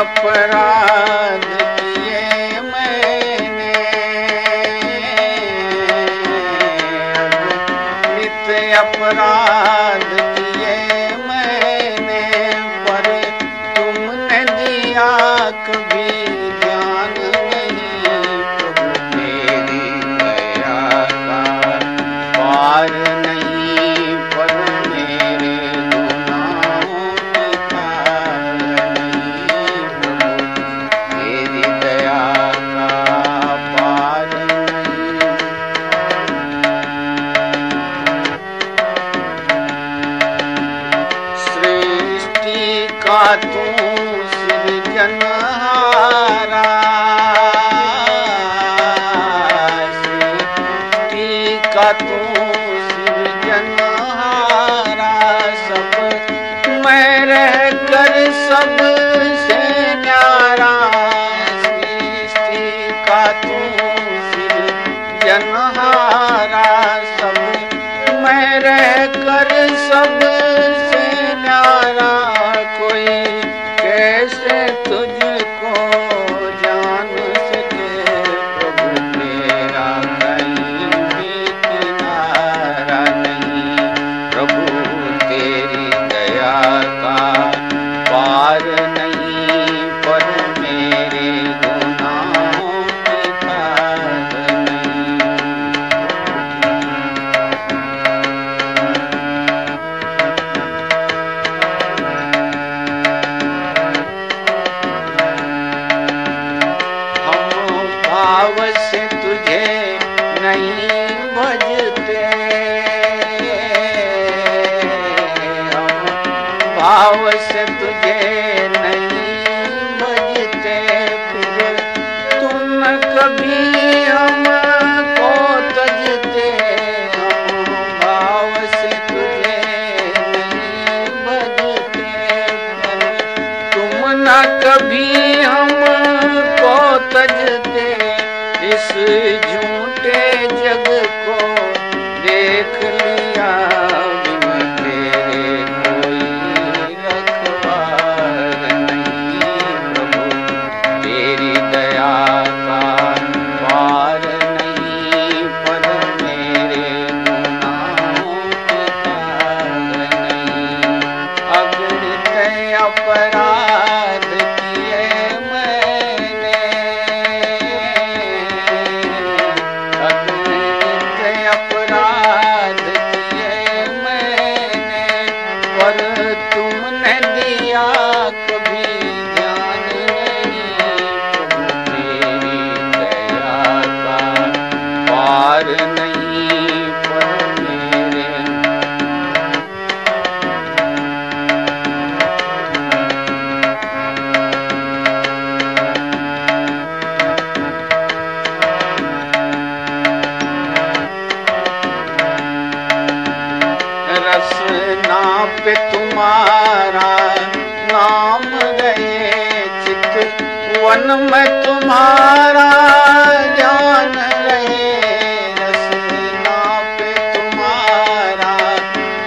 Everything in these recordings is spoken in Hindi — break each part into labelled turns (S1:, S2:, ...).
S1: अपराध किए मैंने नित अपराध किए मैंने पर तुमने दिया कभी सब वश तुझे नहीं बजते फिर। तुम कभी हम को तजते भाव से तुझे नहीं बजते फिर। तुम न कभी हम को तजते। इस तुमने दिया तुम्हारा नाम गए चित, वन में तुम्हारा ज्ञान रहे रसना पे तुम्हारा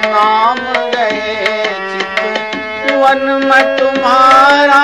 S1: नाम गए चित, वन में तुम्हारा